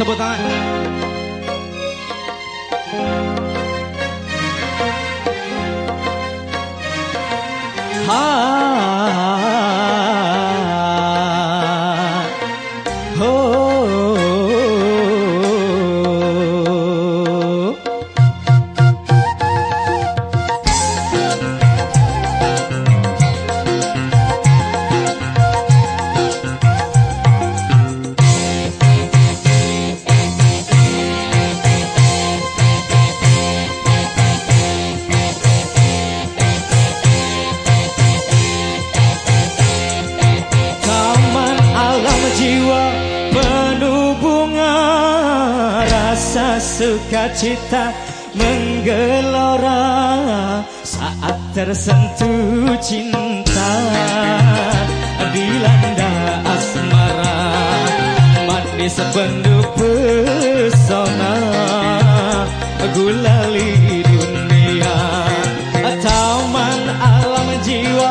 तो बताएँ। हाँ। Sukacita menggelora Saat tersentuh cinta. Dilanda asmara Manis penuh pesona Gulali dunia. Taman alam jiwa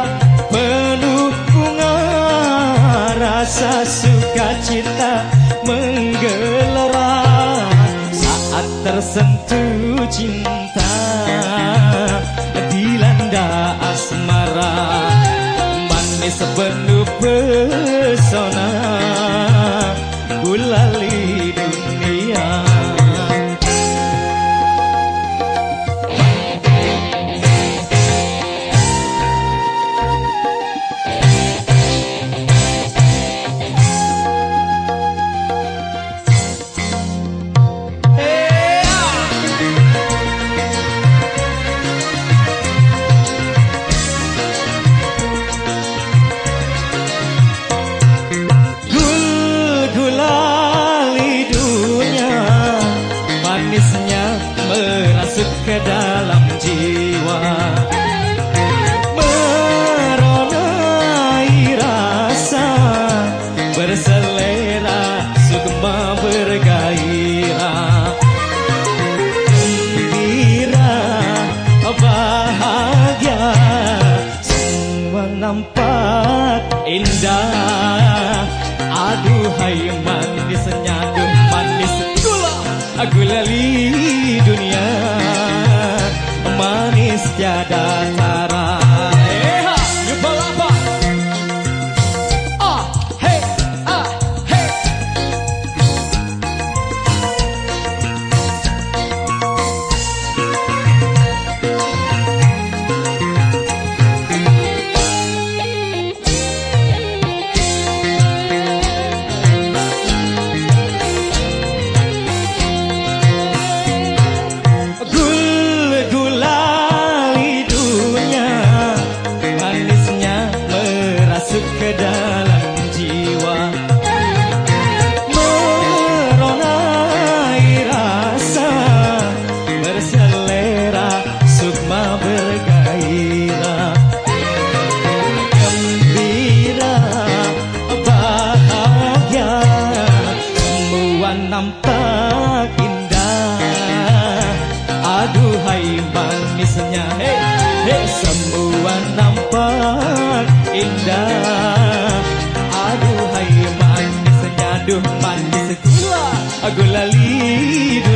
penuh bunga Rasa sukacita menggelora Saat tersentuh cinta nampak indah. Aduhai manisnya manis gula Gula li dunia. Manis tiada tara ke dalam jiwa. Meronai rasa Berselera sukma bergairah. Gembira bahagia Semua nampak indah. Aduhai manisnya Hei, hei Semua nampak indah Aduhai manisnya Duh manis